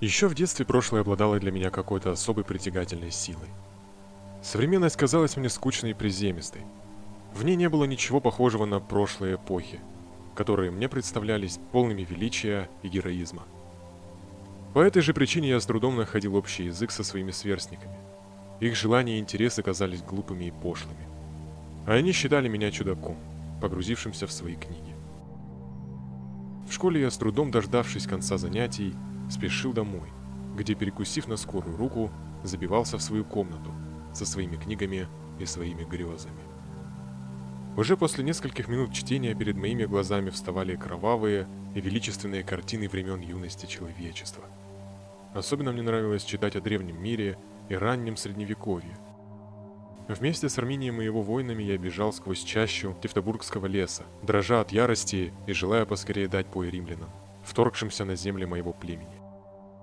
Еще в детстве прошлое обладало для меня какой-то особой притягательной силой. Современность казалась мне скучной и приземистой. В ней не было ничего похожего на прошлые эпохи, которые мне представлялись полными величия и героизма. По этой же причине я с трудом находил общий язык со своими сверстниками. Их желания и интересы казались глупыми и пошлыми. А они считали меня чудаком, погрузившимся в свои книги. В школе я с трудом дождавшись конца занятий, спешил домой, где, перекусив на скорую руку, забивался в свою комнату со своими книгами и своими грезами. Уже после нескольких минут чтения перед моими глазами вставали кровавые и величественные картины времен юности человечества. Особенно мне нравилось читать о древнем мире и раннем средневековье. Вместе с Арминием и его воинами я бежал сквозь чащу Тевтобургского леса, дрожа от ярости и желая поскорее дать бой римлянам, вторгшимся на земли моего племени.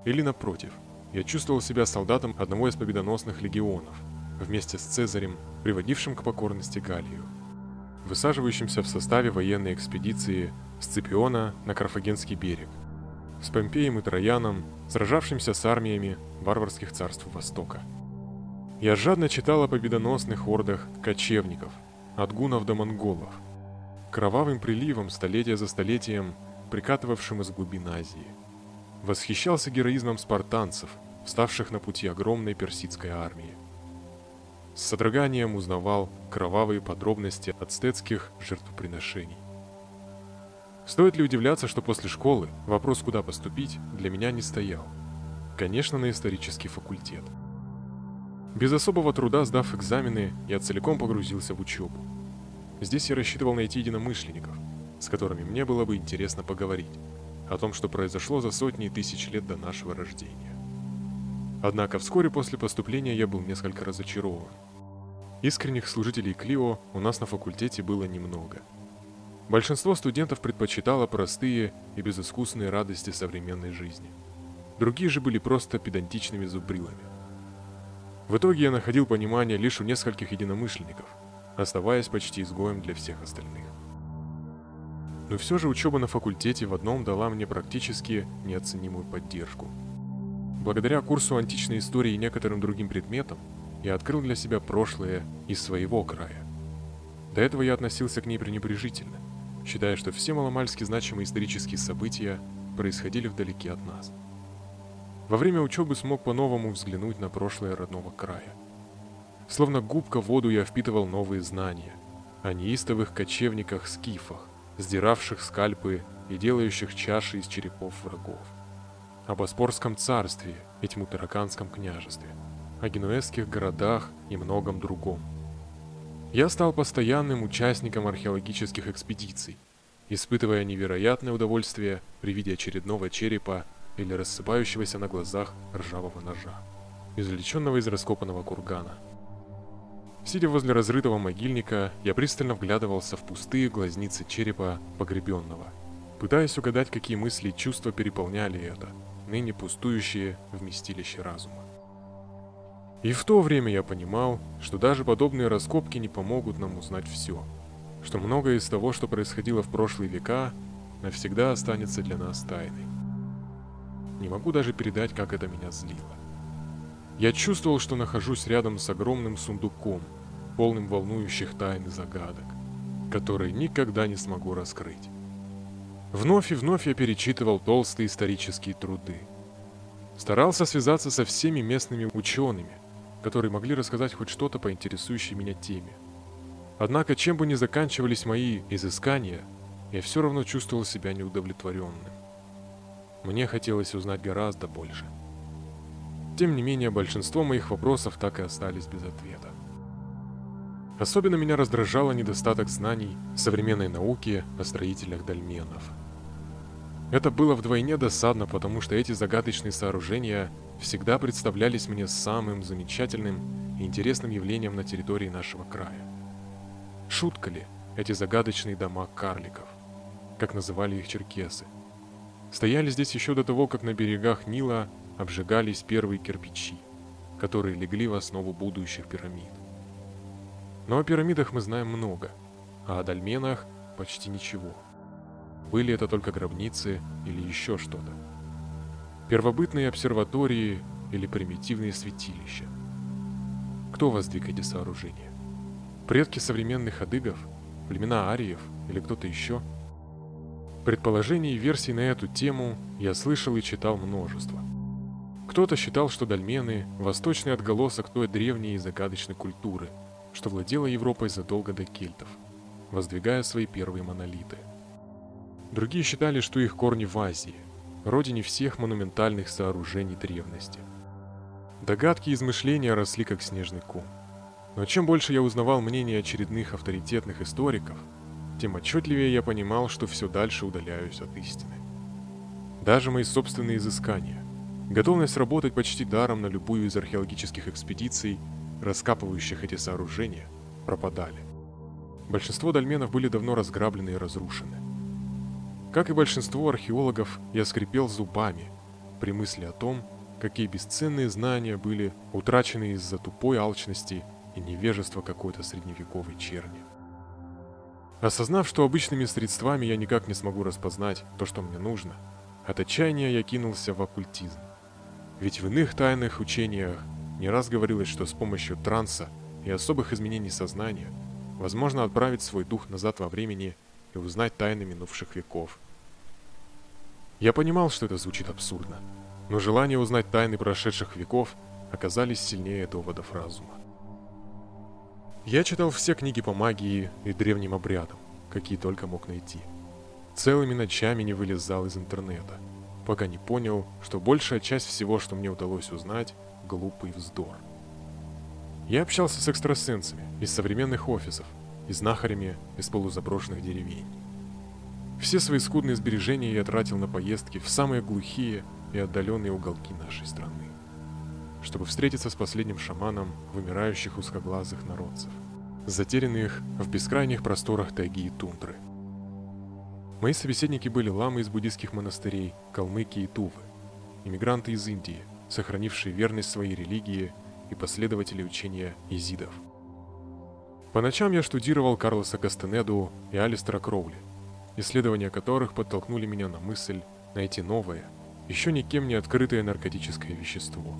Или напротив, я чувствовал себя солдатом одного из победоносных легионов, вместе с Цезарем, приводившим к покорности Галлию высаживающимся в составе военной экспедиции Сципиона на Карфагенский берег, с Помпеем и Трояном, сражавшимся с армиями варварских царств Востока. Я жадно читал о победоносных ордах кочевников, от гунов до монголов, кровавым приливом столетия за столетием, прикатывавшим из глубин Азии. Восхищался героизмом спартанцев, вставших на пути огромной персидской армии. С содроганием узнавал кровавые подробности ацтецких жертвоприношений. Стоит ли удивляться, что после школы вопрос, куда поступить, для меня не стоял. Конечно, на исторический факультет. Без особого труда сдав экзамены, я целиком погрузился в учебу. Здесь я рассчитывал найти единомышленников, с которыми мне было бы интересно поговорить о том, что произошло за сотни тысяч лет до нашего рождения. Однако вскоре после поступления я был несколько разочарован. Искренних служителей Клио у нас на факультете было немного. Большинство студентов предпочитало простые и безыскусные радости современной жизни. Другие же были просто педантичными зубрилами. В итоге я находил понимание лишь у нескольких единомышленников, оставаясь почти изгоем для всех остальных. Но все же учеба на факультете в одном дала мне практически неоценимую поддержку. Благодаря курсу античной истории и некоторым другим предметам, я открыл для себя прошлое из своего края. До этого я относился к ней пренебрежительно, считая, что все маломальски значимые исторические события происходили вдалеке от нас. Во время учебы смог по-новому взглянуть на прошлое родного края. Словно губка воду я впитывал новые знания о неистовых кочевниках-скифах, сдиравших скальпы и делающих чаши из черепов врагов, о Боспорском царстве и Тьмутараканском княжестве – о генуэзских городах и многом другом. Я стал постоянным участником археологических экспедиций, испытывая невероятное удовольствие при виде очередного черепа или рассыпающегося на глазах ржавого ножа, извлеченного из раскопанного кургана. Сидя возле разрытого могильника, я пристально вглядывался в пустые глазницы черепа погребенного, пытаясь угадать, какие мысли и чувства переполняли это, ныне пустующее вместилище разума. И в то время я понимал, что даже подобные раскопки не помогут нам узнать все, что многое из того, что происходило в прошлые века, навсегда останется для нас тайной. Не могу даже передать, как это меня злило. Я чувствовал, что нахожусь рядом с огромным сундуком, полным волнующих тайн и загадок, которые никогда не смогу раскрыть. Вновь и вновь я перечитывал толстые исторические труды. Старался связаться со всеми местными учеными, которые могли рассказать хоть что-то по интересующей меня теме. Однако, чем бы ни заканчивались мои изыскания, я все равно чувствовал себя неудовлетворенным. Мне хотелось узнать гораздо больше. Тем не менее, большинство моих вопросов так и остались без ответа. Особенно меня раздражало недостаток знаний современной науки о строителях дольменов. Это было вдвойне досадно, потому что эти загадочные сооружения всегда представлялись мне самым замечательным и интересным явлением на территории нашего края. Шутка ли эти загадочные дома карликов, как называли их черкесы? Стояли здесь еще до того, как на берегах Нила обжигались первые кирпичи, которые легли в основу будущих пирамид. Но о пирамидах мы знаем много, а о дольменах почти ничего. Были это только гробницы или еще что-то. Первобытные обсерватории или примитивные святилища? Кто воздвиг эти сооружения? Предки современных адыгов? Племена ариев или кто-то еще? Предположений и версий на эту тему я слышал и читал множество. Кто-то считал, что дольмены – восточный отголосок той древней и загадочной культуры, что владела Европой задолго до кельтов, воздвигая свои первые монолиты. Другие считали, что их корни в Азии, родине всех монументальных сооружений древности. Догадки и измышления росли как снежный ком. Но чем больше я узнавал мнения очередных авторитетных историков, тем отчетливее я понимал, что все дальше удаляюсь от истины. Даже мои собственные изыскания, готовность работать почти даром на любую из археологических экспедиций, раскапывающих эти сооружения, пропадали. Большинство дольменов были давно разграблены и разрушены. Как и большинство археологов, я скрипел зубами при мысли о том, какие бесценные знания были утрачены из-за тупой алчности и невежества какой-то средневековой черни. Осознав, что обычными средствами я никак не смогу распознать то, что мне нужно, от отчаяния я кинулся в оккультизм. Ведь в иных тайных учениях не раз говорилось, что с помощью транса и особых изменений сознания возможно отправить свой дух назад во времени и узнать тайны минувших веков. Я понимал, что это звучит абсурдно, но желание узнать тайны прошедших веков оказались сильнее доводов разума. Я читал все книги по магии и древним обрядам, какие только мог найти. Целыми ночами не вылезал из интернета, пока не понял, что большая часть всего, что мне удалось узнать, глупый вздор. Я общался с экстрасенсами из современных офисов, и знахарями из полузаброшенных деревень. Все свои скудные сбережения я тратил на поездки в самые глухие и отдаленные уголки нашей страны, чтобы встретиться с последним шаманом вымирающих узкоглазых народцев, затерянных в бескрайних просторах тайги и тундры. Мои собеседники были ламы из буддийских монастырей Калмыкии и Тувы, иммигранты из Индии, сохранившие верность своей религии и последователи учения изидов – по ночам я штудировал Карлоса Кастенеду и Алистера Кроули, исследования которых подтолкнули меня на мысль найти новое, еще никем не открытое наркотическое вещество,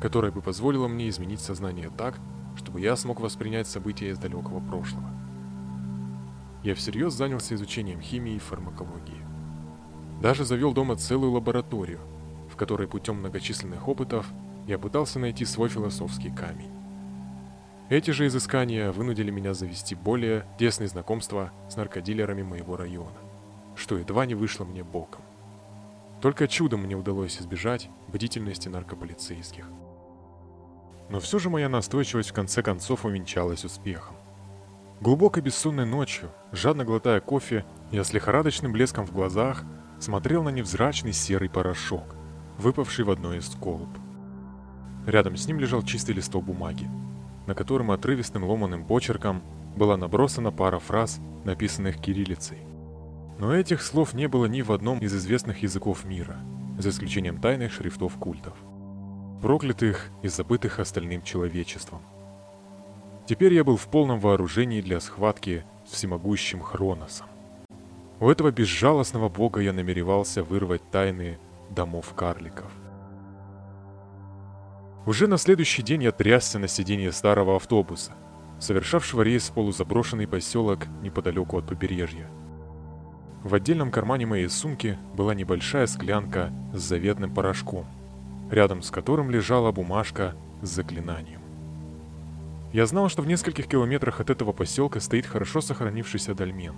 которое бы позволило мне изменить сознание так, чтобы я смог воспринять события из далекого прошлого. Я всерьез занялся изучением химии и фармакологии. Даже завел дома целую лабораторию, в которой путем многочисленных опытов я пытался найти свой философский камень. Эти же изыскания вынудили меня завести более тесные знакомства с наркодилерами моего района, что едва не вышло мне боком. Только чудом мне удалось избежать бдительности наркополицейских. Но все же моя настойчивость в конце концов увенчалась успехом. Глубокой бессонной ночью, жадно глотая кофе, я с лихорадочным блеском в глазах смотрел на невзрачный серый порошок, выпавший в одной из колб. Рядом с ним лежал чистый листок бумаги, на котором отрывистым ломаным почерком была набросана пара фраз, написанных кириллицей. Но этих слов не было ни в одном из известных языков мира, за исключением тайных шрифтов культов, проклятых и забытых остальным человечеством. Теперь я был в полном вооружении для схватки с всемогущим Хроносом. У этого безжалостного бога я намеревался вырвать тайны домов карликов. Уже на следующий день я трясся на сиденье старого автобуса, совершавшего рейс в полузаброшенный поселок неподалеку от побережья. В отдельном кармане моей сумки была небольшая склянка с заветным порошком, рядом с которым лежала бумажка с заклинанием. Я знал, что в нескольких километрах от этого поселка стоит хорошо сохранившийся дольмен,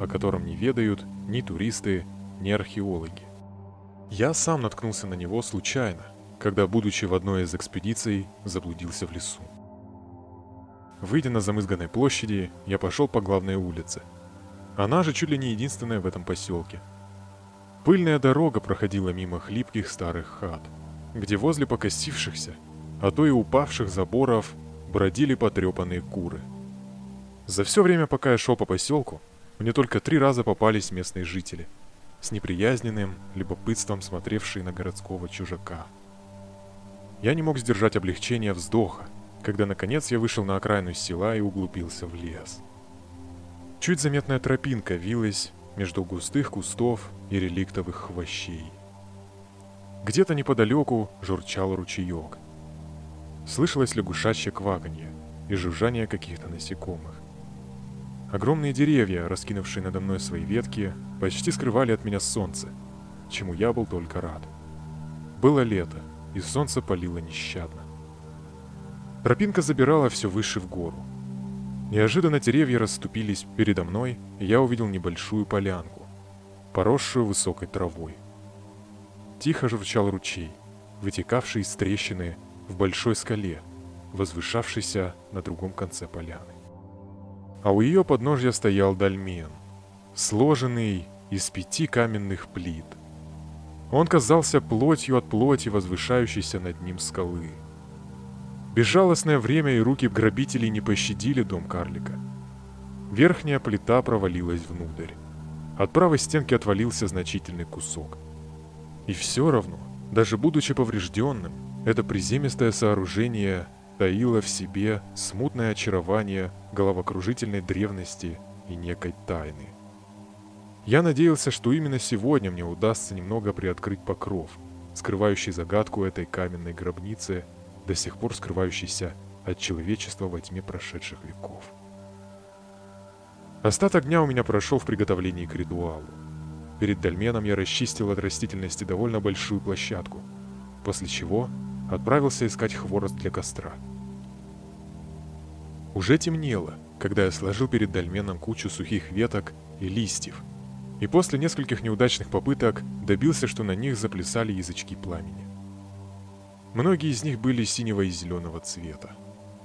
о котором не ведают ни туристы, ни археологи. Я сам наткнулся на него случайно, когда, будучи в одной из экспедиций, заблудился в лесу. Выйдя на замызганной площади, я пошел по главной улице. Она же чуть ли не единственная в этом поселке. Пыльная дорога проходила мимо хлипких старых хат, где возле покосившихся, а то и упавших заборов бродили потрепанные куры. За все время, пока я шел по поселку, мне только три раза попались местные жители, с неприязненным любопытством смотревшие на городского чужака. Я не мог сдержать облегчения вздоха, когда наконец я вышел на окраину села и углубился в лес. Чуть заметная тропинка вилась между густых кустов и реликтовых хвощей. Где-то неподалеку журчал ручеек. Слышалось лягушачье кваканье и жужжание каких-то насекомых. Огромные деревья, раскинувшие надо мной свои ветки, почти скрывали от меня солнце, чему я был только рад. Было лето, и солнце палило нещадно. Тропинка забирала все выше в гору. Неожиданно деревья расступились передо мной, и я увидел небольшую полянку, поросшую высокой травой. Тихо журчал ручей, вытекавший из трещины в большой скале, возвышавшейся на другом конце поляны. А у ее подножья стоял дольмен, сложенный из пяти каменных плит – он казался плотью от плоти, возвышающейся над ним скалы. Безжалостное время и руки грабителей не пощадили дом карлика. Верхняя плита провалилась внутрь. От правой стенки отвалился значительный кусок. И все равно, даже будучи поврежденным, это приземистое сооружение таило в себе смутное очарование головокружительной древности и некой тайны. Я надеялся, что именно сегодня мне удастся немного приоткрыть покров, скрывающий загадку этой каменной гробницы, до сих пор скрывающейся от человечества во тьме прошедших веков. Остаток дня у меня прошел в приготовлении к ритуалу. Перед дольменом я расчистил от растительности довольно большую площадку, после чего отправился искать хворост для костра. Уже темнело, когда я сложил перед дольменом кучу сухих веток и листьев, и после нескольких неудачных попыток добился, что на них заплясали язычки пламени. Многие из них были синего и зеленого цвета,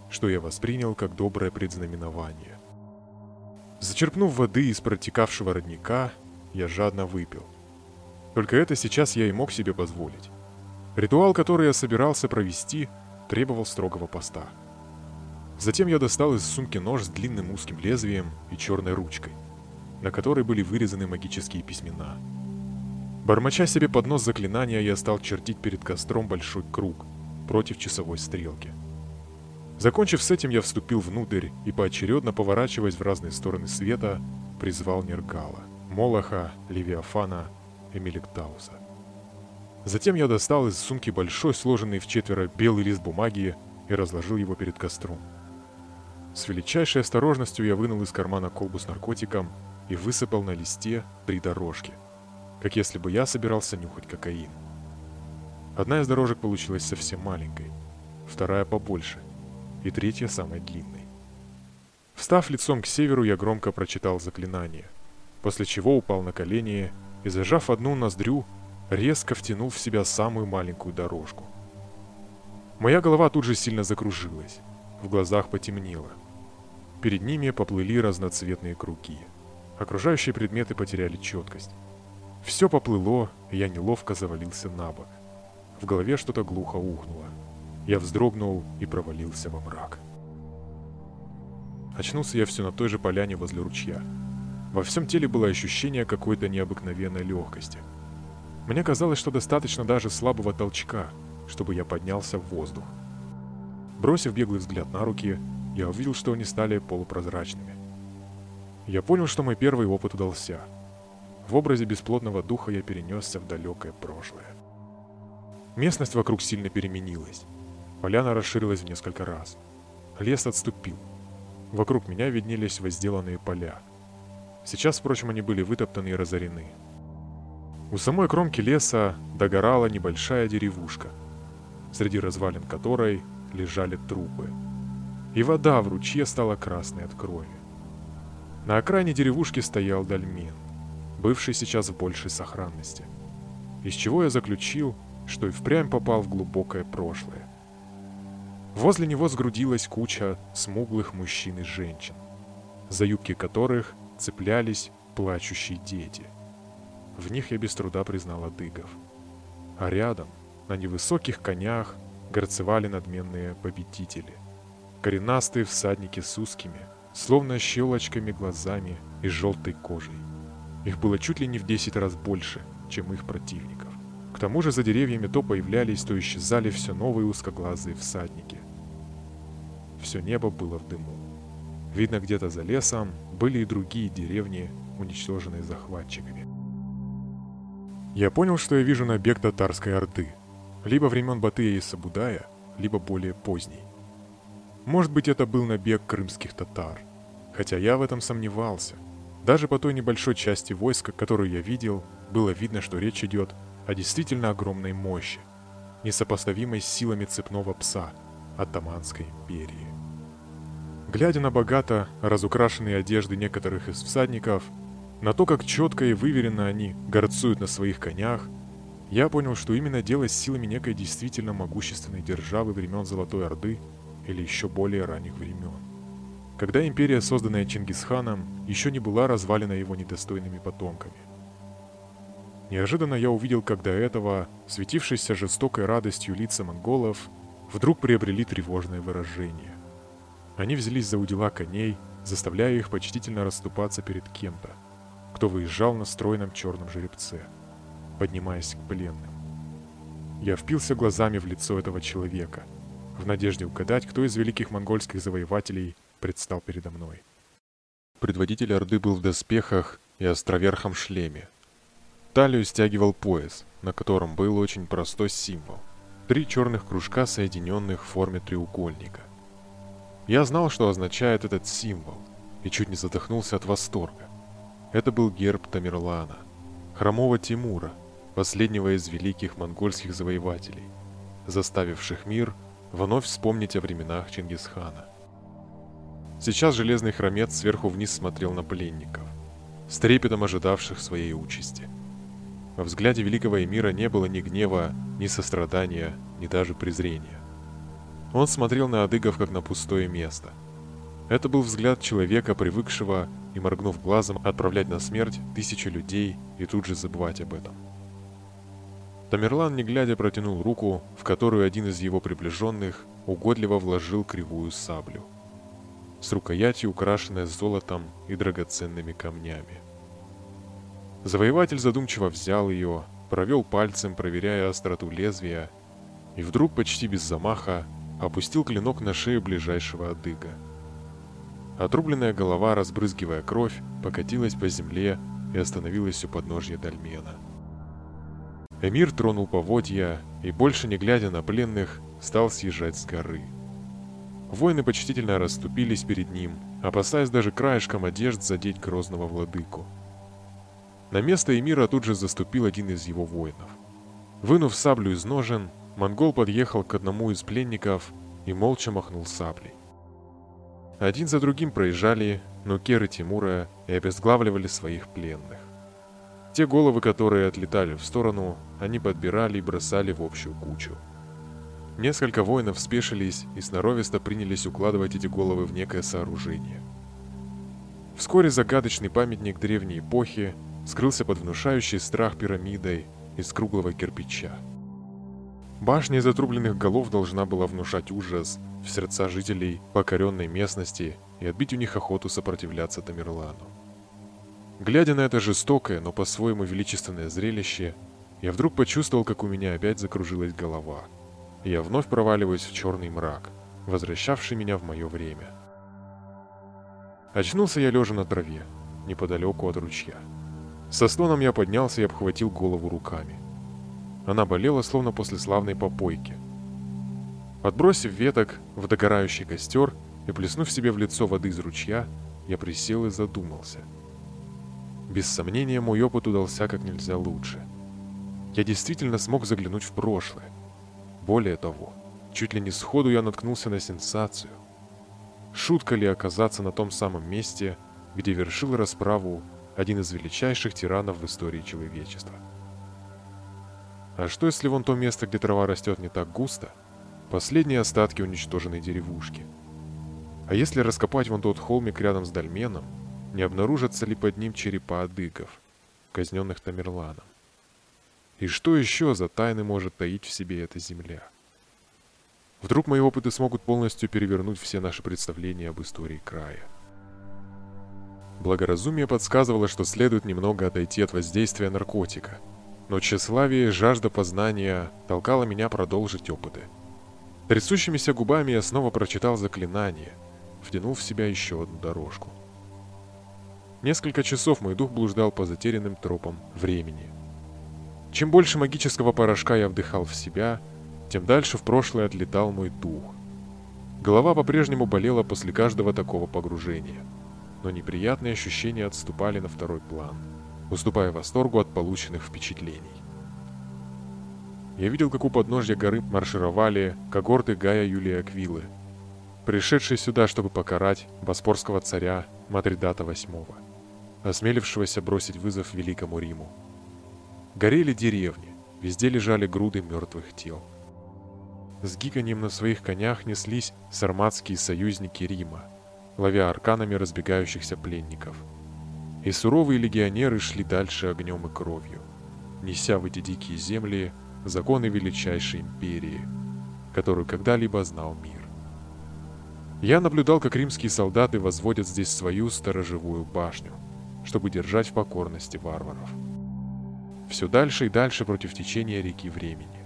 что я воспринял как доброе предзнаменование. Зачерпнув воды из протекавшего родника, я жадно выпил. Только это сейчас я и мог себе позволить. Ритуал, который я собирался провести, требовал строгого поста. Затем я достал из сумки нож с длинным узким лезвием и черной ручкой – на которой были вырезаны магические письмена. Бормоча себе под нос заклинания, я стал чертить перед костром большой круг против часовой стрелки. Закончив с этим, я вступил внутрь и, поочередно поворачиваясь в разные стороны света, призвал Нергала, Молоха, Левиафана и Меликтауса. Затем я достал из сумки большой, сложенный в четверо белый лист бумаги и разложил его перед костром. С величайшей осторожностью я вынул из кармана колбу с наркотиком и высыпал на листе три дорожки, как если бы я собирался нюхать кокаин. Одна из дорожек получилась совсем маленькой, вторая побольше и третья самой длинной. Встав лицом к северу, я громко прочитал заклинание, после чего упал на колени и, зажав одну ноздрю, резко втянул в себя самую маленькую дорожку. Моя голова тут же сильно закружилась, в глазах потемнело. Перед ними поплыли разноцветные круги. Окружающие предметы потеряли четкость. Все поплыло, и я неловко завалился на бок. В голове что-то глухо ухнуло. Я вздрогнул и провалился во мрак. Очнулся я все на той же поляне возле ручья. Во всем теле было ощущение какой-то необыкновенной легкости. Мне казалось, что достаточно даже слабого толчка, чтобы я поднялся в воздух. Бросив беглый взгляд на руки, я увидел, что они стали полупрозрачными. Я понял, что мой первый опыт удался. В образе бесплотного духа я перенесся в далекое прошлое. Местность вокруг сильно переменилась. Поляна расширилась в несколько раз. Лес отступил. Вокруг меня виднелись возделанные поля. Сейчас, впрочем, они были вытоптаны и разорены. У самой кромки леса догорала небольшая деревушка, среди развалин которой лежали трупы. И вода в ручье стала красной от крови. На окраине деревушки стоял дольмен, бывший сейчас в большей сохранности. Из чего я заключил, что и впрямь попал в глубокое прошлое. Возле него сгрудилась куча смуглых мужчин и женщин, за юбки которых цеплялись плачущие дети. В них я без труда признал адыгов. А рядом, на невысоких конях, горцевали надменные победители. Коренастые всадники с узкими, словно щелочками глазами и желтой кожей. Их было чуть ли не в 10 раз больше, чем их противников. К тому же за деревьями то появлялись, то исчезали все новые узкоглазые всадники. Все небо было в дыму. Видно, где-то за лесом были и другие деревни, уничтоженные захватчиками. Я понял, что я вижу набег татарской орды, либо времен Батыя и Сабудая, либо более поздний. Может быть, это был набег крымских татар, хотя я в этом сомневался. Даже по той небольшой части войска, которую я видел, было видно, что речь идет о действительно огромной мощи, несопоставимой с силами цепного пса Оттаманской империи. Глядя на богато разукрашенные одежды некоторых из всадников, на то, как четко и выверенно они горцуют на своих конях, я понял, что именно дело с силами некой действительно могущественной державы времен Золотой Орды или еще более ранних времен. Когда империя, созданная Чингисханом, еще не была развалена его недостойными потомками. Неожиданно я увидел, как до этого светившиеся жестокой радостью лица монголов вдруг приобрели тревожное выражение. Они взялись за удила коней, заставляя их почтительно расступаться перед кем-то, кто выезжал на стройном черном жеребце, поднимаясь к пленным. Я впился глазами в лицо этого человека, в надежде угадать, кто из великих монгольских завоевателей предстал передо мной. Предводитель Орды был в доспехах и островерхом шлеме. Талию стягивал пояс, на котором был очень простой символ. Три черных кружка, соединенных в форме треугольника. Я знал, что означает этот символ, и чуть не задохнулся от восторга. Это был герб Тамерлана, хромого Тимура, последнего из великих монгольских завоевателей, заставивших мир вновь вспомнить о временах Чингисхана. Сейчас железный хромец сверху вниз смотрел на пленников, с трепетом ожидавших своей участи. Во взгляде великого эмира не было ни гнева, ни сострадания, ни даже презрения. Он смотрел на адыгов как на пустое место. Это был взгляд человека, привыкшего и, моргнув глазом, отправлять на смерть тысячи людей и тут же забывать об этом. Тамерлан, не глядя, протянул руку, в которую один из его приближенных угодливо вложил кривую саблю, с рукоятью, украшенной золотом и драгоценными камнями. Завоеватель задумчиво взял ее, провел пальцем, проверяя остроту лезвия, и вдруг почти без замаха опустил клинок на шею ближайшего адыга. Отрубленная голова, разбрызгивая кровь, покатилась по земле и остановилась у подножья дольмена. Эмир тронул поводья и, больше не глядя на пленных, стал съезжать с горы. Воины почтительно расступились перед ним, опасаясь даже краешком одежд задеть грозного владыку. На место Эмира тут же заступил один из его воинов. Вынув саблю из ножен, монгол подъехал к одному из пленников и молча махнул саблей. Один за другим проезжали Нукеры Тимура и обезглавливали своих пленных. Те головы, которые отлетали в сторону, они подбирали и бросали в общую кучу. Несколько воинов спешились и сноровисто принялись укладывать эти головы в некое сооружение. Вскоре загадочный памятник древней эпохи скрылся под внушающей страх пирамидой из круглого кирпича. Башня из отрубленных голов должна была внушать ужас в сердца жителей покоренной местности и отбить у них охоту сопротивляться Тамерлану. Глядя на это жестокое, но по-своему величественное зрелище, я вдруг почувствовал, как у меня опять закружилась голова. И я вновь проваливаюсь в черный мрак, возвращавший меня в мое время. Очнулся я лежа на траве, неподалеку от ручья. Со стоном я поднялся и обхватил голову руками. Она болела, словно после славной попойки. Подбросив веток в догорающий костер и плеснув себе в лицо воды из ручья, я присел и задумался. Без сомнения, мой опыт удался как нельзя лучше. Я действительно смог заглянуть в прошлое. Более того, чуть ли не сходу я наткнулся на сенсацию. Шутка ли оказаться на том самом месте, где вершил расправу один из величайших тиранов в истории человечества? А что если вон то место, где трава растет не так густо, последние остатки уничтоженной деревушки? А если раскопать вон тот холмик рядом с дольменом, не обнаружатся ли под ним черепа адыгов, казненных Тамерланом? И что еще за тайны может таить в себе эта земля? Вдруг мои опыты смогут полностью перевернуть все наши представления об истории края. Благоразумие подсказывало, что следует немного отойти от воздействия наркотика – но тщеславие и жажда познания толкало меня продолжить опыты. Трясущимися губами я снова прочитал заклинание, втянул в себя еще одну дорожку. Несколько часов мой дух блуждал по затерянным тропам времени. Чем больше магического порошка я вдыхал в себя, тем дальше в прошлое отлетал мой дух. Голова по-прежнему болела после каждого такого погружения, но неприятные ощущения отступали на второй план, уступая восторгу от полученных впечатлений. Я видел, как у подножья горы маршировали когорты Гая Юлия Аквилы, пришедшие сюда, чтобы покарать боспорского царя Матридата VIII, осмелившегося бросить вызов Великому Риму. Горели деревни, везде лежали груды мертвых тел. С гиканьем на своих конях неслись сарматские союзники Рима, ловя арканами разбегающихся пленников. И суровые легионеры шли дальше огнем и кровью, неся в эти дикие земли законы величайшей империи, которую когда-либо знал мир. Я наблюдал, как римские солдаты возводят здесь свою сторожевую башню, чтобы держать в покорности варваров все дальше и дальше против течения реки времени.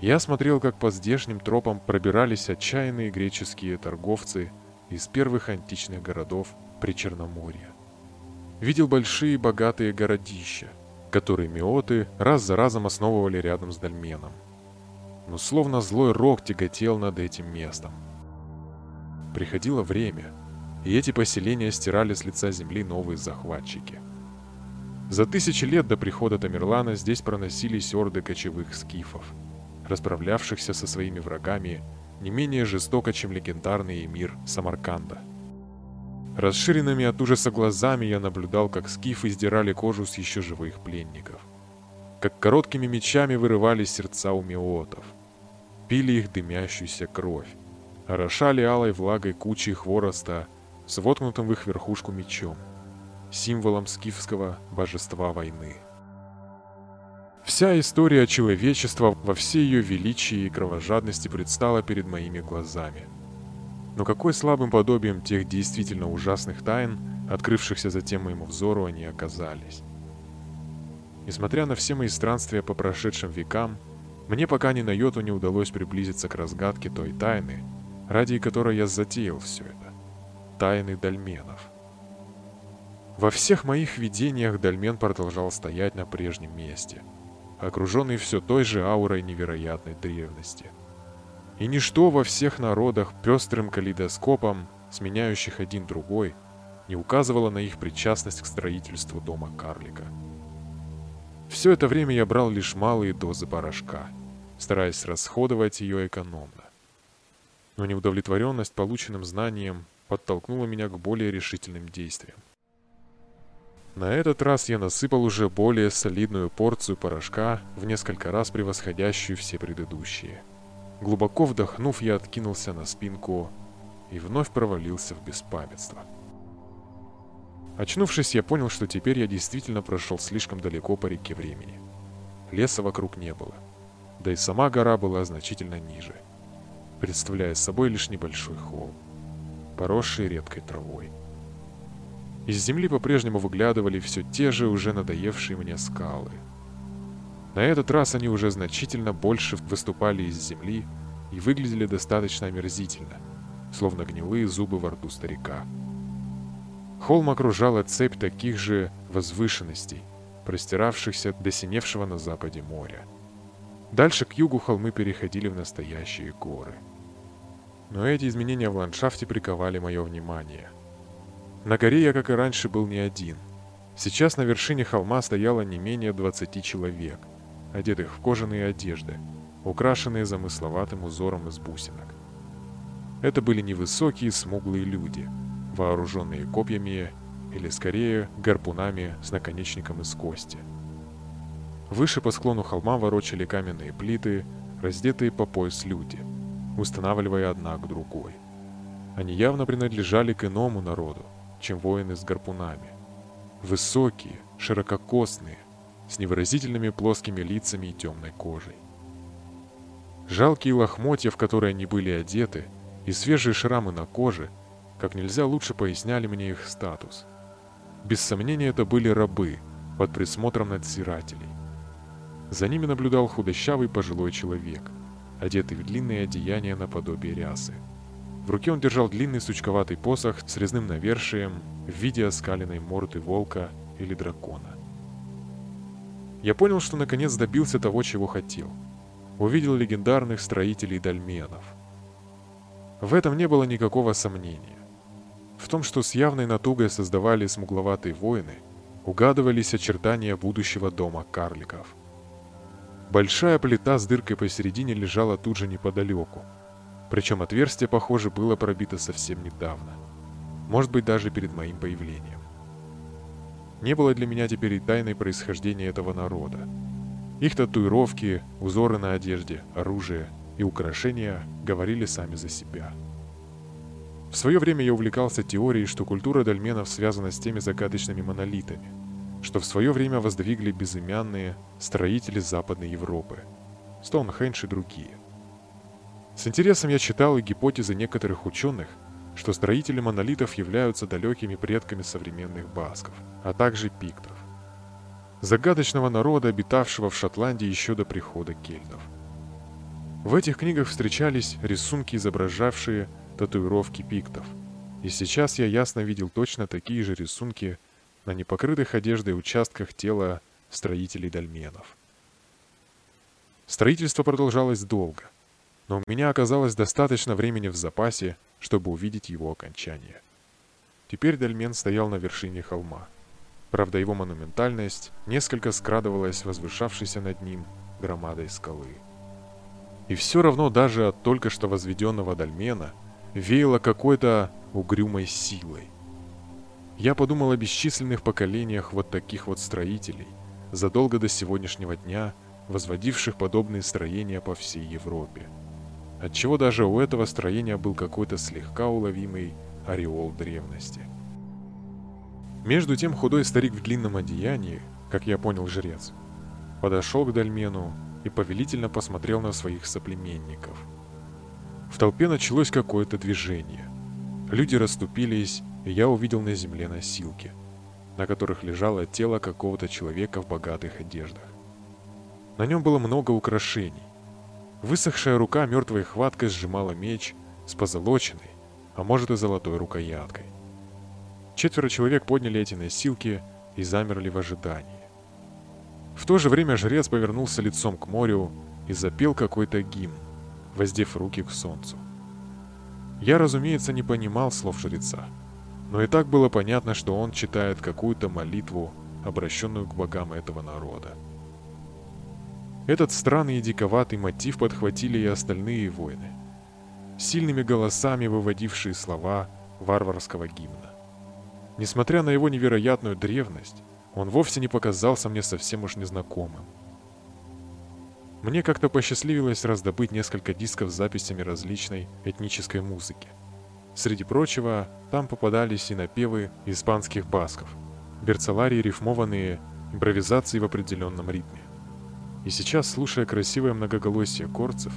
Я смотрел, как по здешним тропам пробирались отчаянные греческие торговцы из первых античных городов при Черноморье. Видел большие богатые городища, которые миоты раз за разом основывали рядом с Дальменом. Но словно злой рок тяготел над этим местом. Приходило время, и эти поселения стирали с лица земли новые захватчики – за тысячи лет до прихода Тамерлана здесь проносились орды кочевых скифов, расправлявшихся со своими врагами не менее жестоко, чем легендарный эмир Самарканда. Расширенными от ужаса глазами я наблюдал, как скифы издирали кожу с еще живых пленников, как короткими мечами вырывали сердца у миотов, пили их дымящуюся кровь, орошали алой влагой кучи хвороста с воткнутым в их верхушку мечом – символом скифского божества войны. Вся история человечества во всей ее величии и кровожадности предстала перед моими глазами. Но какой слабым подобием тех действительно ужасных тайн, открывшихся затем моему взору, они оказались. Несмотря на все мои странствия по прошедшим векам, мне пока ни на йоту не удалось приблизиться к разгадке той тайны, ради которой я затеял все это. Тайны дольменов. Во всех моих видениях Дальмен продолжал стоять на прежнем месте, окруженный все той же аурой невероятной древности. И ничто во всех народах пестрым калейдоскопом, сменяющих один другой, не указывало на их причастность к строительству дома карлика. Все это время я брал лишь малые дозы порошка, стараясь расходовать ее экономно. Но неудовлетворенность полученным знанием подтолкнула меня к более решительным действиям. На этот раз я насыпал уже более солидную порцию порошка, в несколько раз превосходящую все предыдущие. Глубоко вдохнув, я откинулся на спинку и вновь провалился в беспамятство. Очнувшись, я понял, что теперь я действительно прошел слишком далеко по реке времени. Леса вокруг не было, да и сама гора была значительно ниже, представляя собой лишь небольшой холм, поросший редкой травой. Из земли по-прежнему выглядывали все те же уже надоевшие мне скалы. На этот раз они уже значительно больше выступали из земли и выглядели достаточно омерзительно, словно гнилые зубы во рту старика. Холм окружала цепь таких же возвышенностей, простиравшихся до синевшего на западе моря. Дальше к югу холмы переходили в настоящие горы. Но эти изменения в ландшафте приковали мое внимание. На горе я, как и раньше, был не один. Сейчас на вершине холма стояло не менее 20 человек, одетых в кожаные одежды, украшенные замысловатым узором из бусинок. Это были невысокие смуглые люди, вооруженные копьями или, скорее, гарпунами с наконечником из кости. Выше по склону холма ворочали каменные плиты, раздетые по пояс люди, устанавливая одна к другой. Они явно принадлежали к иному народу, чем воины с гарпунами. Высокие, ширококосные, с невыразительными плоскими лицами и темной кожей. Жалкие лохмотья, в которые они были одеты, и свежие шрамы на коже, как нельзя лучше поясняли мне их статус. Без сомнения, это были рабы под присмотром надзирателей. За ними наблюдал худощавый пожилой человек, одетый в длинные одеяния наподобие рясы. В руке он держал длинный сучковатый посох с резным навершием в виде оскаленной морды волка или дракона. Я понял, что наконец добился того, чего хотел. Увидел легендарных строителей дольменов. В этом не было никакого сомнения. В том, что с явной натугой создавали смугловатые воины, угадывались очертания будущего дома карликов. Большая плита с дыркой посередине лежала тут же неподалеку. Причем отверстие, похоже, было пробито совсем недавно. Может быть, даже перед моим появлением. Не было для меня теперь и тайной происхождения этого народа. Их татуировки, узоры на одежде, оружие и украшения говорили сами за себя. В свое время я увлекался теорией, что культура дольменов связана с теми загадочными монолитами, что в свое время воздвигли безымянные строители Западной Европы, Стоунхендж и другие. С интересом я читал и гипотезы некоторых ученых, что строители монолитов являются далекими предками современных басков, а также пиктов. Загадочного народа, обитавшего в Шотландии еще до прихода кельтов. В этих книгах встречались рисунки, изображавшие татуировки пиктов, и сейчас я ясно видел точно такие же рисунки на непокрытых одеждой участках тела строителей дольменов. Строительство продолжалось долго, но у меня оказалось достаточно времени в запасе, чтобы увидеть его окончание. Теперь дольмен стоял на вершине холма. Правда, его монументальность несколько скрадывалась возвышавшейся над ним громадой скалы. И все равно даже от только что возведенного дольмена веяло какой-то угрюмой силой. Я подумал о бесчисленных поколениях вот таких вот строителей, задолго до сегодняшнего дня, возводивших подобные строения по всей Европе. Отчего даже у этого строения был какой-то слегка уловимый ореол древности. Между тем худой старик в длинном одеянии, как я понял жрец, подошел к дольмену и повелительно посмотрел на своих соплеменников. В толпе началось какое-то движение. Люди расступились, и я увидел на земле носилки, на которых лежало тело какого-то человека в богатых одеждах. На нем было много украшений. Высохшая рука мертвой хваткой сжимала меч с позолоченной, а может и золотой рукояткой. Четверо человек подняли эти носилки и замерли в ожидании. В то же время жрец повернулся лицом к морю и запел какой-то гимн, воздев руки к солнцу. Я, разумеется, не понимал слов жреца, но и так было понятно, что он читает какую-то молитву, обращенную к богам этого народа. Этот странный и диковатый мотив подхватили и остальные воины, сильными голосами выводившие слова варварского гимна. Несмотря на его невероятную древность, он вовсе не показался мне совсем уж незнакомым. Мне как-то посчастливилось раздобыть несколько дисков с записями различной этнической музыки. Среди прочего, там попадались и напевы испанских басков, берцеларии рифмованные, импровизации в определенном ритме. И сейчас, слушая красивое многоголосие корцев,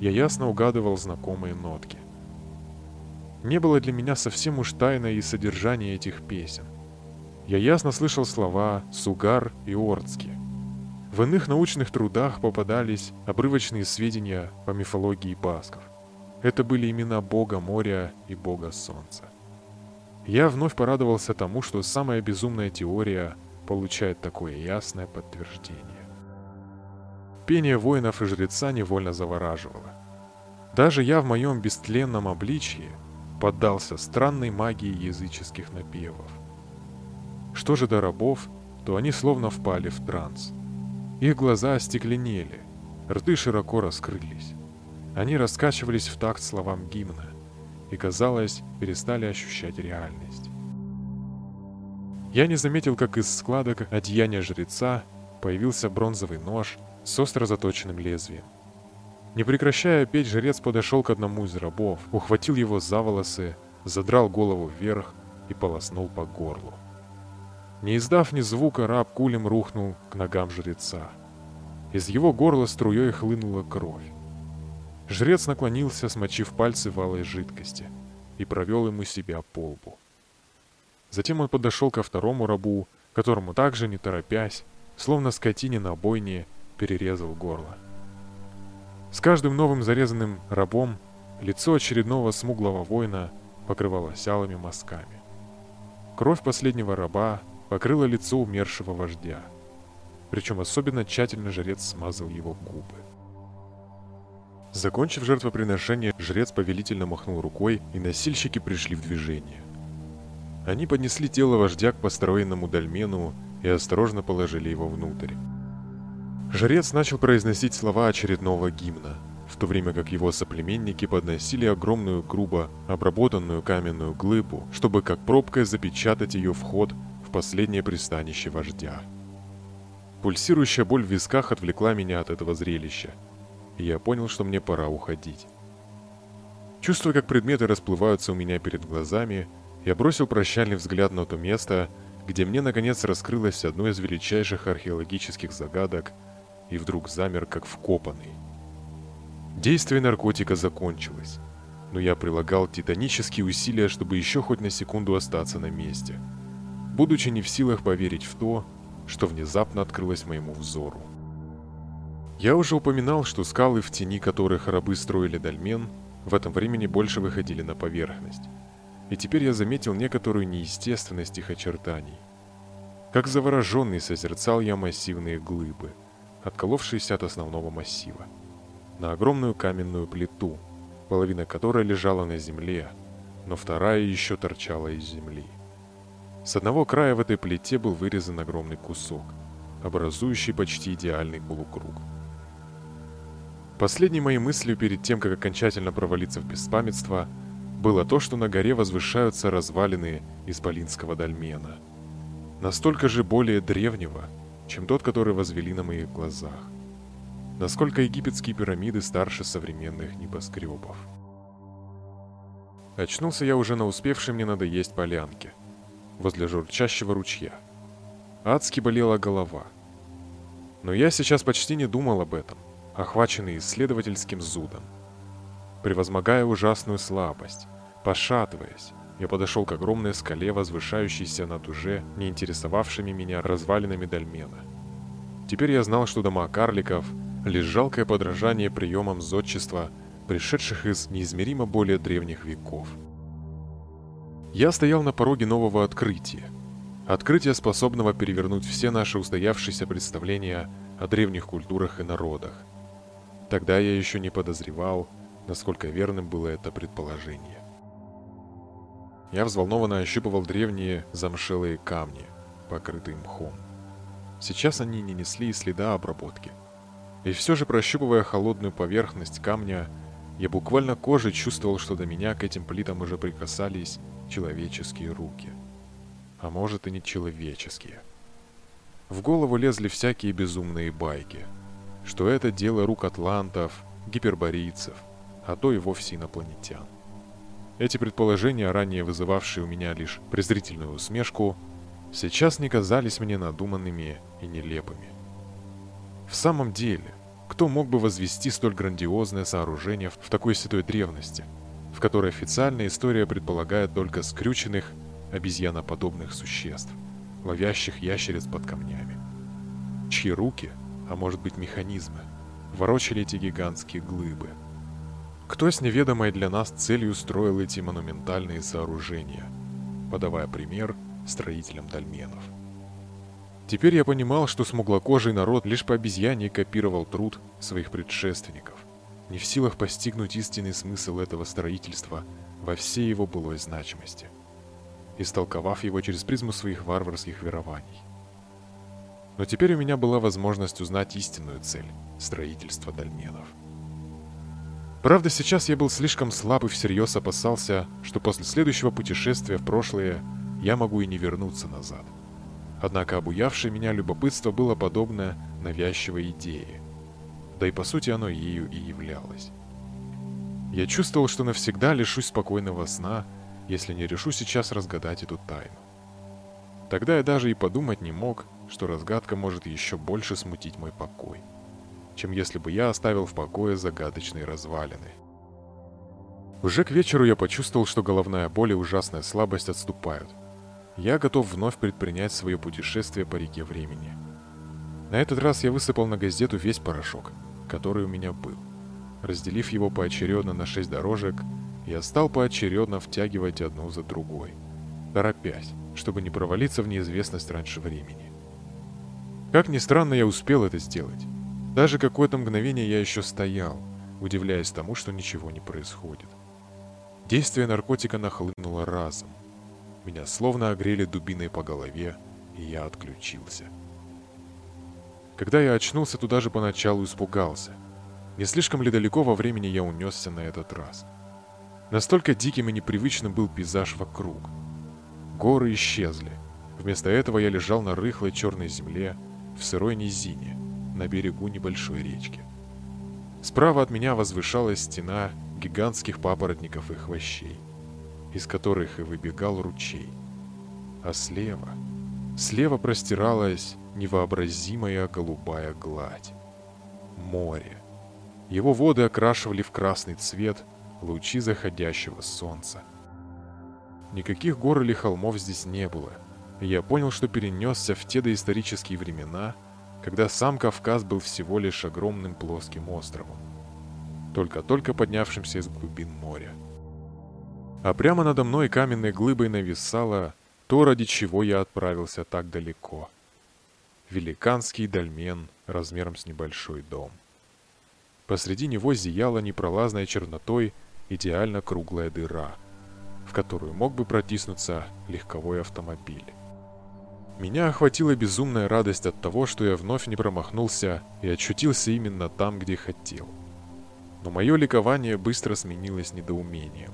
я ясно угадывал знакомые нотки. Не было для меня совсем уж тайное и содержание этих песен. Я ясно слышал слова «сугар» и «ордски». В иных научных трудах попадались обрывочные сведения по мифологии басков. Это были имена бога моря и бога солнца. Я вновь порадовался тому, что самая безумная теория получает такое ясное подтверждение. Пение воинов и жреца невольно завораживало. Даже я в моем бестленном обличье поддался странной магии языческих напевов. Что же до рабов, то они словно впали в транс. Их глаза остекленели, рты широко раскрылись. Они раскачивались в такт словам гимна и, казалось, перестали ощущать реальность. Я не заметил, как из складок одеяния жреца появился бронзовый нож с остро заточенным лезвием. Не прекращая петь, жрец подошел к одному из рабов, ухватил его за волосы, задрал голову вверх и полоснул по горлу. Не издав ни звука, раб кулем рухнул к ногам жреца. Из его горла струей хлынула кровь. Жрец наклонился, смочив пальцы в алой жидкости, и провел ему себя по лбу. Затем он подошел ко второму рабу, которому также, не торопясь, словно скотине на бойне, перерезал горло. С каждым новым зарезанным рабом лицо очередного смуглого воина покрывалось алыми мазками. Кровь последнего раба покрыла лицо умершего вождя. Причем особенно тщательно жрец смазал его губы. Закончив жертвоприношение, жрец повелительно махнул рукой, и носильщики пришли в движение. Они поднесли тело вождя к построенному дольмену и осторожно положили его внутрь. Жрец начал произносить слова очередного гимна, в то время как его соплеменники подносили огромную грубо обработанную каменную глыбу, чтобы как пробкой запечатать ее вход в последнее пристанище вождя. Пульсирующая боль в висках отвлекла меня от этого зрелища, и я понял, что мне пора уходить. Чувствуя, как предметы расплываются у меня перед глазами, я бросил прощальный взгляд на то место, где мне наконец раскрылось одно из величайших археологических загадок, и вдруг замер, как вкопанный. Действие наркотика закончилось, но я прилагал титанические усилия, чтобы еще хоть на секунду остаться на месте, будучи не в силах поверить в то, что внезапно открылось моему взору. Я уже упоминал, что скалы, в тени которых рабы строили дольмен, в этом времени больше выходили на поверхность. И теперь я заметил некоторую неестественность их очертаний. Как завороженный созерцал я массивные глыбы, отколовшиеся от основного массива, на огромную каменную плиту, половина которой лежала на земле, но вторая еще торчала из земли. С одного края в этой плите был вырезан огромный кусок, образующий почти идеальный полукруг. Последней моей мыслью перед тем, как окончательно провалиться в беспамятство, было то, что на горе возвышаются развалины исполинского дольмена. Настолько же более древнего, чем тот, который возвели на моих глазах. Насколько египетские пирамиды старше современных небоскребов. Очнулся я уже на успевшей мне надоесть полянке, возле журчащего ручья. Адски болела голова. Но я сейчас почти не думал об этом охваченный исследовательским зудом. Превозмогая ужасную слабость, пошатываясь, я подошел к огромной скале, возвышающейся над уже не интересовавшими меня развалинами дольмена. Теперь я знал, что дома карликов — лишь жалкое подражание приемам зодчества, пришедших из неизмеримо более древних веков. Я стоял на пороге нового открытия. Открытия, способного перевернуть все наши устоявшиеся представления о древних культурах и народах. Тогда я еще не подозревал, насколько верным было это предположение. Я взволнованно ощупывал древние замшелые камни, покрытые мхом. Сейчас они не несли и следа обработки. И все же, прощупывая холодную поверхность камня, я буквально кожей чувствовал, что до меня к этим плитам уже прикасались человеческие руки. А может и не человеческие. В голову лезли всякие безумные байки – что это дело рук атлантов, гиперборийцев, а то и вовсе инопланетян. Эти предположения, ранее вызывавшие у меня лишь презрительную усмешку, сейчас не казались мне надуманными и нелепыми. В самом деле, кто мог бы возвести столь грандиозное сооружение в такой святой древности, в которой официальная история предполагает только скрюченных, обезьяноподобных существ, ловящих ящериц под камнями, чьи руки а может быть механизмы, ворочали эти гигантские глыбы. Кто с неведомой для нас целью строил эти монументальные сооружения, подавая пример строителям дольменов? Теперь я понимал, что смуглокожий народ лишь по обезьяне копировал труд своих предшественников, не в силах постигнуть истинный смысл этого строительства во всей его былой значимости, истолковав его через призму своих варварских верований. Но теперь у меня была возможность узнать истинную цель – строительство дольменов. Правда, сейчас я был слишком слаб и всерьез опасался, что после следующего путешествия в прошлое я могу и не вернуться назад. Однако обуявшее меня любопытство было подобно навязчивой идее. Да и по сути оно ею и являлось. Я чувствовал, что навсегда лишусь спокойного сна, если не решу сейчас разгадать эту тайну. Тогда я даже и подумать не мог, что разгадка может еще больше смутить мой покой, чем если бы я оставил в покое загадочные развалины. Уже к вечеру я почувствовал, что головная боль и ужасная слабость отступают. Я готов вновь предпринять свое путешествие по реке времени. На этот раз я высыпал на газету весь порошок, который у меня был. Разделив его поочередно на шесть дорожек, я стал поочередно втягивать одну за другой, торопясь, чтобы не провалиться в неизвестность раньше времени. Как ни странно, я успел это сделать. Даже какое-то мгновение я еще стоял, удивляясь тому, что ничего не происходит. Действие наркотика нахлынуло разом. Меня словно огрели дубиной по голове, и я отключился. Когда я очнулся, то даже поначалу испугался. Не слишком ли далеко во времени я унесся на этот раз? Настолько диким и непривычным был пейзаж вокруг. Горы исчезли. Вместо этого я лежал на рыхлой черной земле в сырой низине на берегу небольшой речки. Справа от меня возвышалась стена гигантских папоротников и хвощей, из которых и выбегал ручей. А слева, слева простиралась невообразимая голубая гладь. Море. Его воды окрашивали в красный цвет лучи заходящего солнца. Никаких гор или холмов здесь не было, я понял, что перенесся в те доисторические времена, когда сам Кавказ был всего лишь огромным плоским островом, только-только поднявшимся из глубин моря. А прямо надо мной каменной глыбой нависало то, ради чего я отправился так далеко. Великанский дольмен размером с небольшой дом. Посреди него зияла непролазной чернотой идеально круглая дыра, в которую мог бы протиснуться легковой автомобиль. Меня охватила безумная радость от того, что я вновь не промахнулся и очутился именно там, где хотел. Но мое ликование быстро сменилось недоумением.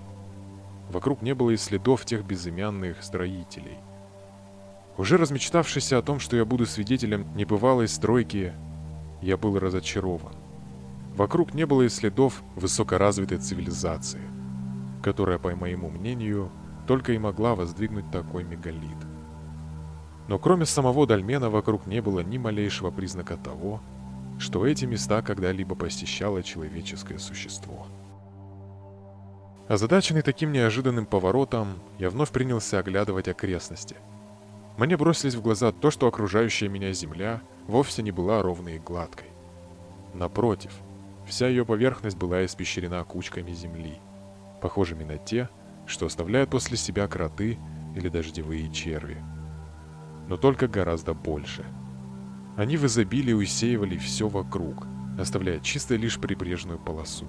Вокруг не было и следов тех безымянных строителей. Уже размечтавшись о том, что я буду свидетелем небывалой стройки, я был разочарован. Вокруг не было и следов высокоразвитой цивилизации, которая, по моему мнению, только и могла воздвигнуть такой мегалит. Но кроме самого Дальмена вокруг не было ни малейшего признака того, что эти места когда-либо посещало человеческое существо. Озадаченный таким неожиданным поворотом, я вновь принялся оглядывать окрестности. Мне бросились в глаза то, что окружающая меня земля вовсе не была ровной и гладкой. Напротив, вся ее поверхность была испещрена кучками земли, похожими на те, что оставляют после себя кроты или дождевые черви но только гораздо больше. Они в изобилии усеивали все вокруг, оставляя чисто лишь прибрежную полосу.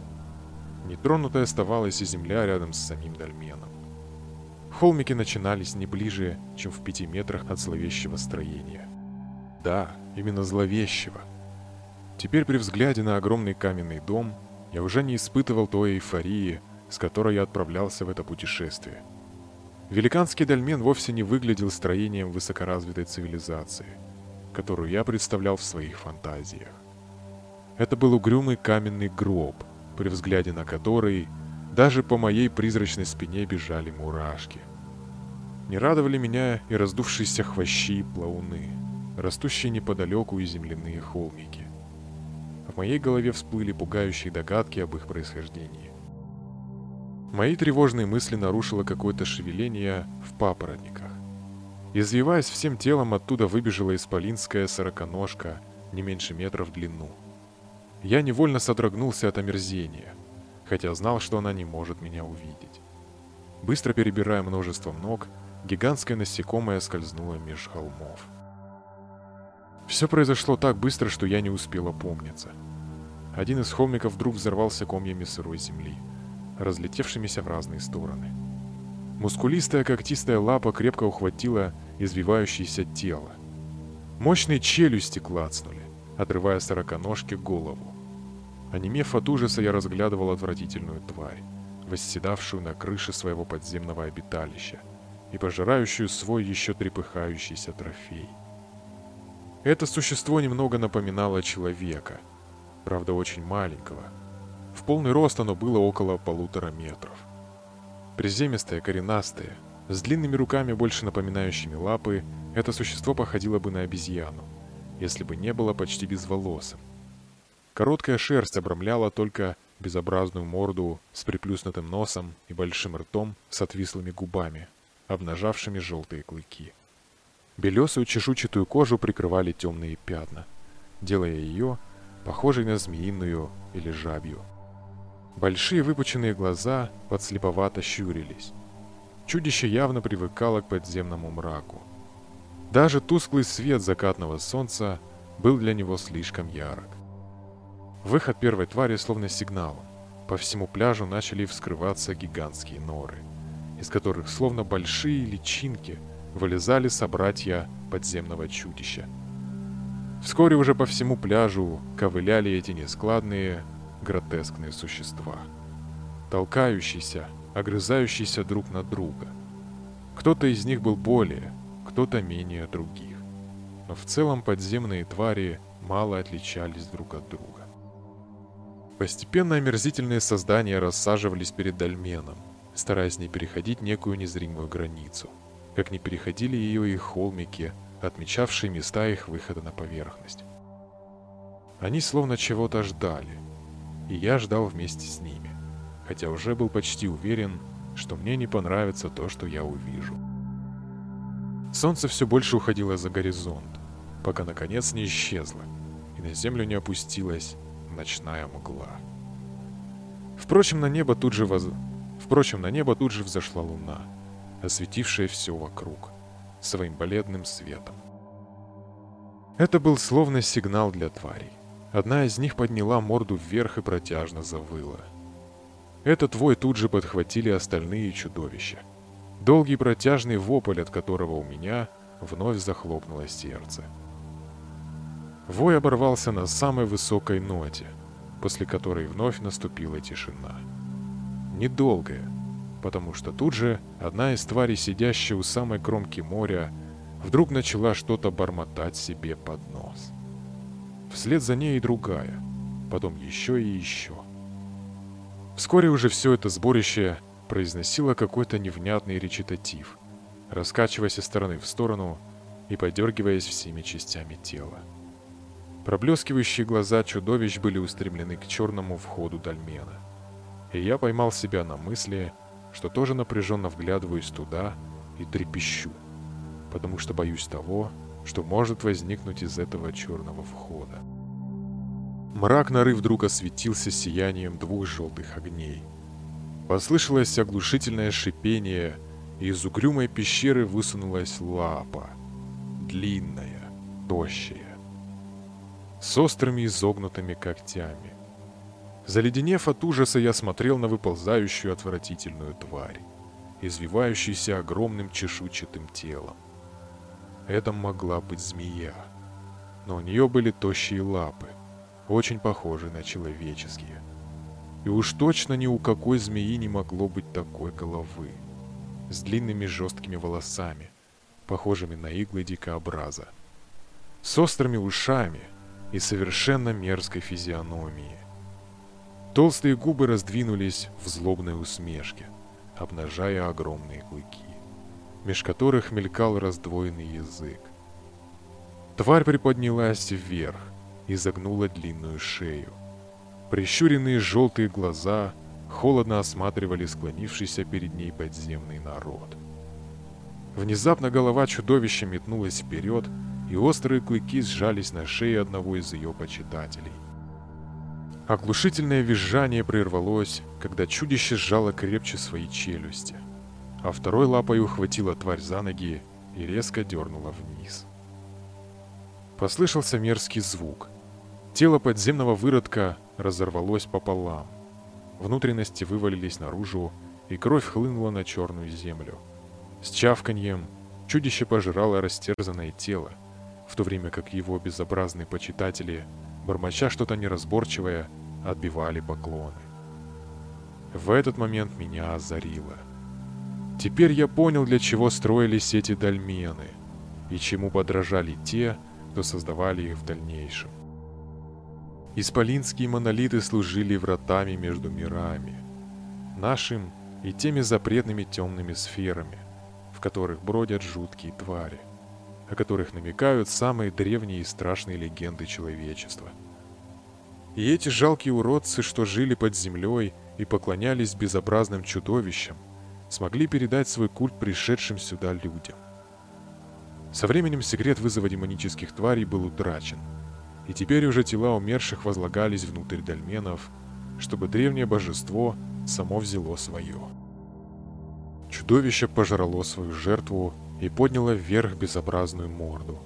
Нетронутой оставалась и земля рядом с самим дольменом. Холмики начинались не ближе, чем в пяти метрах от зловещего строения. Да, именно зловещего. Теперь при взгляде на огромный каменный дом я уже не испытывал той эйфории, с которой я отправлялся в это путешествие – Великанский дольмен вовсе не выглядел строением высокоразвитой цивилизации, которую я представлял в своих фантазиях. Это был угрюмый каменный гроб, при взгляде на который даже по моей призрачной спине бежали мурашки. Не радовали меня и раздувшиеся хвощи и плауны, растущие неподалеку и земляные холмики. В моей голове всплыли пугающие догадки об их происхождении. Мои тревожные мысли нарушило какое-то шевеление в папоротниках. Извиваясь всем телом, оттуда выбежала исполинская сороконожка, не меньше метра в длину. Я невольно содрогнулся от омерзения, хотя знал, что она не может меня увидеть. Быстро перебирая множеством ног, гигантское насекомое скользнуло меж холмов. Все произошло так быстро, что я не успел опомниться. Один из холмиков вдруг взорвался комьями сырой земли — разлетевшимися в разные стороны. Мускулистая когтистая лапа крепко ухватила извивающееся тело. Мощные челюсти клацнули, отрывая сороконожке голову. Онемев от ужаса, я разглядывал отвратительную тварь, восседавшую на крыше своего подземного обиталища и пожирающую свой еще трепыхающийся трофей. Это существо немного напоминало человека, правда очень маленького, полный рост оно было около полутора метров. Приземистое, коренастое, с длинными руками, больше напоминающими лапы, это существо походило бы на обезьяну, если бы не было почти безволосым. Короткая шерсть обрамляла только безобразную морду с приплюснутым носом и большим ртом с отвислыми губами, обнажавшими желтые клыки. Белесую чешуйчатую кожу прикрывали темные пятна, делая ее похожей на змеиную или жабью. Большие выпученные глаза подслеповато щурились. Чудище явно привыкало к подземному мраку. Даже тусклый свет закатного солнца был для него слишком ярок. Выход первой твари словно сигналом. По всему пляжу начали вскрываться гигантские норы, из которых словно большие личинки вылезали собратья подземного чудища. Вскоре уже по всему пляжу ковыляли эти нескладные, гротескные существа, толкающиеся, огрызающиеся друг на друга. Кто-то из них был более, кто-то менее других. Но в целом подземные твари мало отличались друг от друга. Постепенно омерзительные создания рассаживались перед Дальменом, стараясь не переходить некую незримую границу, как не переходили ее и холмики, отмечавшие места их выхода на поверхность. Они словно чего-то ждали, и я ждал вместе с ними, хотя уже был почти уверен, что мне не понравится то, что я увижу. Солнце все больше уходило за горизонт, пока наконец не исчезло, и на землю не опустилась ночная мгла. Впрочем, на небо тут же воз... Впрочем, на небо тут же взошла луна, осветившая все вокруг своим бледным светом. Это был словно сигнал для тварей. Одна из них подняла морду вверх и протяжно завыла. Этот вой тут же подхватили остальные чудовища. Долгий протяжный вопль, от которого у меня вновь захлопнулось сердце. Вой оборвался на самой высокой ноте, после которой вновь наступила тишина. Недолгая, потому что тут же одна из тварей, сидящая у самой кромки моря, вдруг начала что-то бормотать себе под нос. Вслед за ней и другая, потом еще и еще. Вскоре уже все это сборище произносило какой-то невнятный речитатив, раскачиваясь из стороны в сторону и подергиваясь всеми частями тела. Проблескивающие глаза чудовищ были устремлены к черному входу дольмена. И я поймал себя на мысли, что тоже напряженно вглядываюсь туда и трепещу, потому что боюсь того, что может возникнуть из этого черного входа. Мрак норы вдруг осветился сиянием двух желтых огней. Послышалось оглушительное шипение, и из угрюмой пещеры высунулась лапа, длинная, тощая с острыми изогнутыми когтями. Заледенев от ужаса, я смотрел на выползающую отвратительную тварь, извивающуюся огромным чешуйчатым телом. Это могла быть змея, но у нее были тощие лапы, очень похожие на человеческие. И уж точно ни у какой змеи не могло быть такой головы, с длинными жесткими волосами, похожими на иглы дикообраза, с острыми ушами — и совершенно мерзкой физиономии. Толстые губы раздвинулись в злобной усмешке, обнажая огромные клыки, меж которых мелькал раздвоенный язык. Тварь приподнялась вверх и загнула длинную шею. Прищуренные желтые глаза холодно осматривали склонившийся перед ней подземный народ. Внезапно голова чудовища метнулась вперед и острые клыки сжались на шее одного из ее почитателей. Оглушительное визжание прервалось, когда чудище сжало крепче свои челюсти, а второй лапой ухватила тварь за ноги и резко дернула вниз. Послышался мерзкий звук. Тело подземного выродка разорвалось пополам. Внутренности вывалились наружу, и кровь хлынула на черную землю. С чавканьем чудище пожирало растерзанное тело, в то время как его безобразные почитатели, бормоча что-то неразборчивое, отбивали поклоны. В этот момент меня озарило. Теперь я понял, для чего строились эти дольмены и чему подражали те, кто создавали их в дальнейшем. Исполинские монолиты служили вратами между мирами, нашим и теми запретными темными сферами, в которых бродят жуткие твари о которых намекают самые древние и страшные легенды человечества. И эти жалкие уродцы, что жили под землей и поклонялись безобразным чудовищам, смогли передать свой культ пришедшим сюда людям. Со временем секрет вызова демонических тварей был утрачен, и теперь уже тела умерших возлагались внутрь дольменов, чтобы древнее божество само взяло свое. Чудовище пожрало свою жертву и подняла вверх безобразную морду,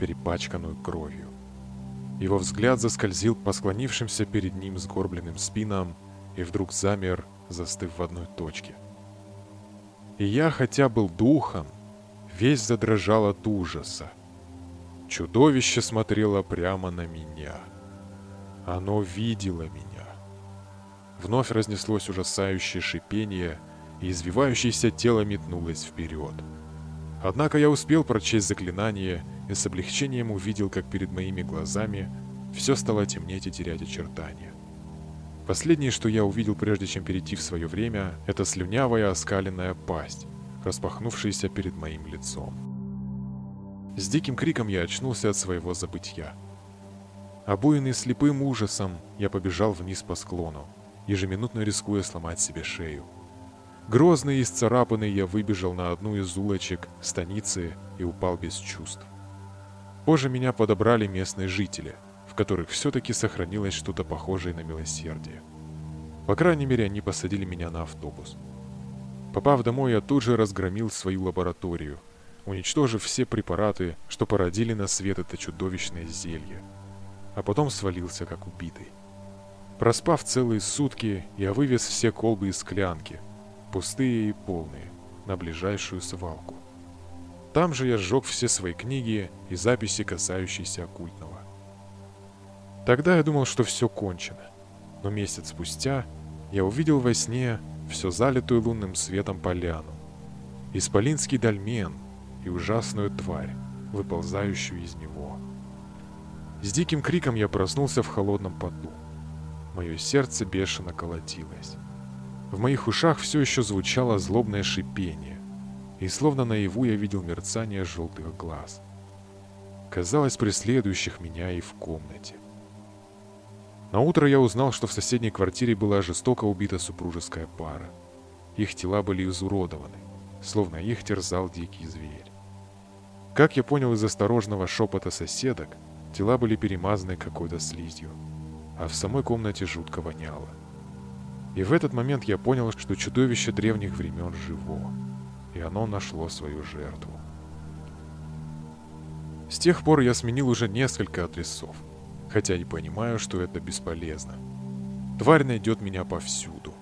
перепачканную кровью. Его взгляд заскользил по склонившимся перед ним сгорбленным спинам и вдруг замер, застыв в одной точке. И я, хотя был духом, весь задрожал от ужаса. Чудовище смотрело прямо на меня. Оно видело меня. Вновь разнеслось ужасающее шипение, и извивающееся тело метнулось вперед. Однако я успел прочесть заклинание и с облегчением увидел, как перед моими глазами все стало темнеть и терять очертания. Последнее, что я увидел, прежде чем перейти в свое время, это слюнявая оскаленная пасть, распахнувшаяся перед моим лицом. С диким криком я очнулся от своего забытья. Обуянный слепым ужасом, я побежал вниз по склону, ежеминутно рискуя сломать себе шею. Грозный и исцарапанный я выбежал на одну из улочек станицы и упал без чувств. Позже меня подобрали местные жители, в которых все-таки сохранилось что-то похожее на милосердие. По крайней мере, они посадили меня на автобус. Попав домой, я тут же разгромил свою лабораторию, уничтожив все препараты, что породили на свет это чудовищное зелье. А потом свалился как убитый. Проспав целые сутки, я вывез все колбы и склянки, пустые и полные, на ближайшую свалку. Там же я сжег все свои книги и записи, касающиеся оккультного. Тогда я думал, что все кончено. Но месяц спустя я увидел во сне все залитую лунным светом поляну, исполинский дольмен и ужасную тварь, выползающую из него. С диким криком я проснулся в холодном поту. Мое сердце бешено колотилось. В моих ушах все еще звучало злобное шипение и словно наяву я видел мерцание желтых глаз. Казалось, преследующих меня и в комнате. На утро я узнал, что в соседней квартире была жестоко убита супружеская пара. Их тела были изуродованы, словно их терзал дикий зверь. Как я понял из осторожного шепота соседок, тела были перемазаны какой-то слизью, а в самой комнате жутко воняло. И в этот момент я понял, что чудовище древних времен живо и оно нашло свою жертву. С тех пор я сменил уже несколько адресов, хотя и понимаю, что это бесполезно. Тварь найдет меня повсюду.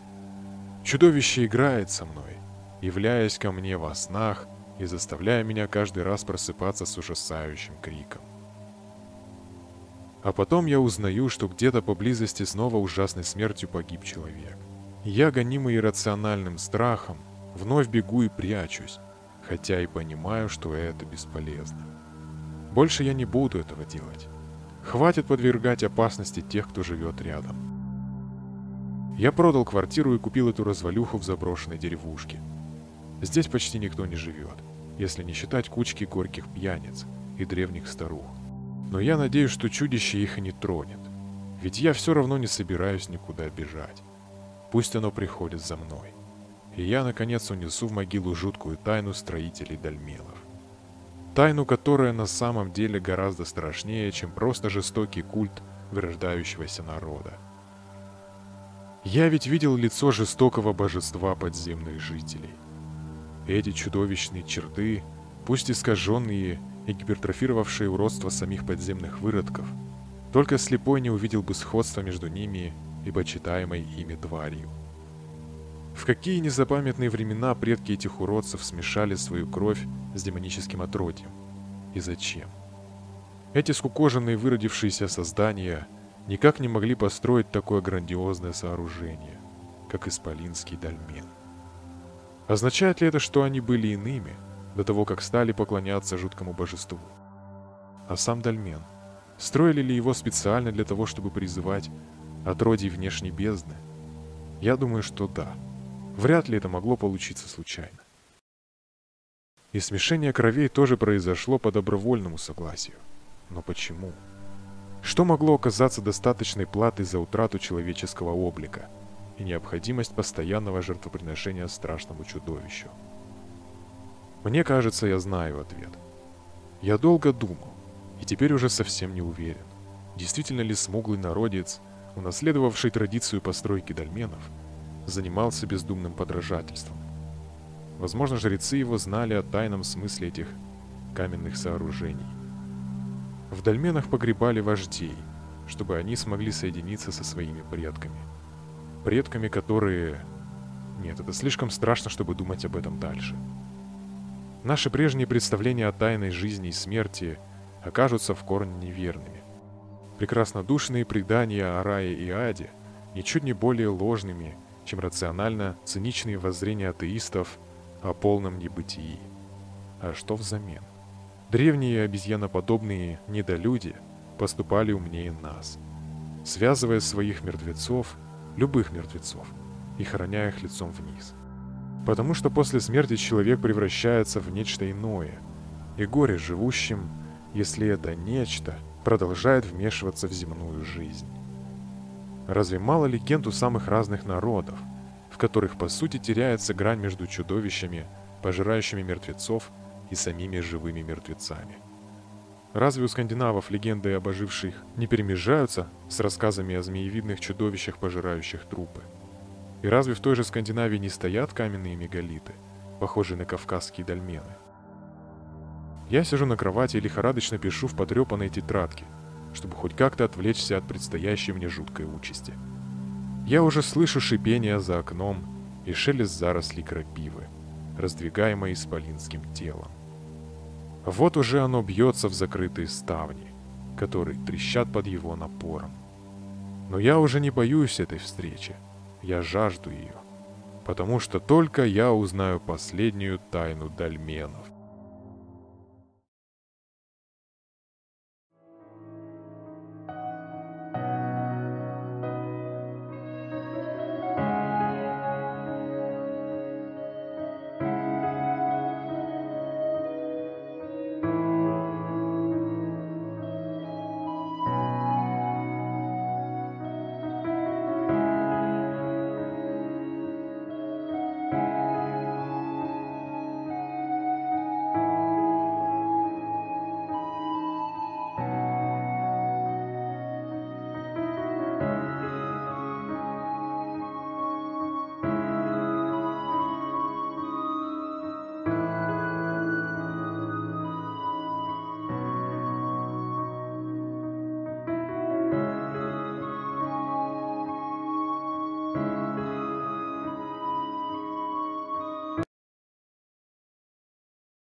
Чудовище играет со мной, являясь ко мне во снах и заставляя меня каждый раз просыпаться с ужасающим криком. А потом я узнаю, что где-то поблизости снова ужасной смертью погиб человек. Я, гонимый иррациональным страхом, Вновь бегу и прячусь, хотя и понимаю, что это бесполезно. Больше я не буду этого делать. Хватит подвергать опасности тех, кто живет рядом. Я продал квартиру и купил эту развалюху в заброшенной деревушке. Здесь почти никто не живет, если не считать кучки горьких пьяниц и древних старух. Но я надеюсь, что чудище их и не тронет. Ведь я все равно не собираюсь никуда бежать. Пусть оно приходит за мной и я, наконец, унесу в могилу жуткую тайну строителей дольменов. Тайну, которая на самом деле гораздо страшнее, чем просто жестокий культ вырождающегося народа. Я ведь видел лицо жестокого божества подземных жителей. Эти чудовищные черты, пусть искаженные и гипертрофировавшие уродство самих подземных выродков, только слепой не увидел бы сходства между ними и почитаемой ими тварью. В какие незапамятные времена предки этих уродцев смешали свою кровь с демоническим отродьем? И зачем? Эти скукоженные выродившиеся создания никак не могли построить такое грандиозное сооружение, как Исполинский дольмен. Означает ли это, что они были иными, до того, как стали поклоняться жуткому божеству? А сам дольмен, строили ли его специально для того, чтобы призывать отродий внешней бездны? Я думаю, что да. Вряд ли это могло получиться случайно. И смешение кровей тоже произошло по добровольному согласию. Но почему? Что могло оказаться достаточной платой за утрату человеческого облика и необходимость постоянного жертвоприношения страшному чудовищу? Мне кажется, я знаю ответ. Я долго думал, и теперь уже совсем не уверен, действительно ли смуглый народец, унаследовавший традицию постройки дольменов, занимался бездумным подражательством. Возможно, жрецы его знали о тайном смысле этих каменных сооружений. В дольменах погребали вождей, чтобы они смогли соединиться со своими предками. Предками, которые... Нет, это слишком страшно, чтобы думать об этом дальше. Наши прежние представления о тайной жизни и смерти окажутся в корне неверными. Прекраснодушные предания о рае и аде ничуть не более ложными, чем рационально циничные воззрения атеистов о полном небытии. А что взамен? Древние обезьяноподобные недолюди поступали умнее нас, связывая своих мертвецов, любых мертвецов, и храня их лицом вниз. Потому что после смерти человек превращается в нечто иное, и горе живущим, если это нечто продолжает вмешиваться в земную жизнь. Разве мало легенд у самых разных народов, в которых по сути теряется грань между чудовищами, пожирающими мертвецов, и самими живыми мертвецами? Разве у скандинавов легенды об оживших не перемежаются с рассказами о змеевидных чудовищах, пожирающих трупы? И разве в той же Скандинавии не стоят каменные мегалиты, похожие на кавказские дольмены? Я сижу на кровати и лихорадочно пишу в потрепанной тетрадке, чтобы хоть как-то отвлечься от предстоящей мне жуткой участи. Я уже слышу шипение за окном и шелест зарослей крапивы, раздвигаемой исполинским телом. Вот уже оно бьется в закрытые ставни, которые трещат под его напором. Но я уже не боюсь этой встречи — я жажду ее, потому что только я узнаю последнюю тайну дольменов.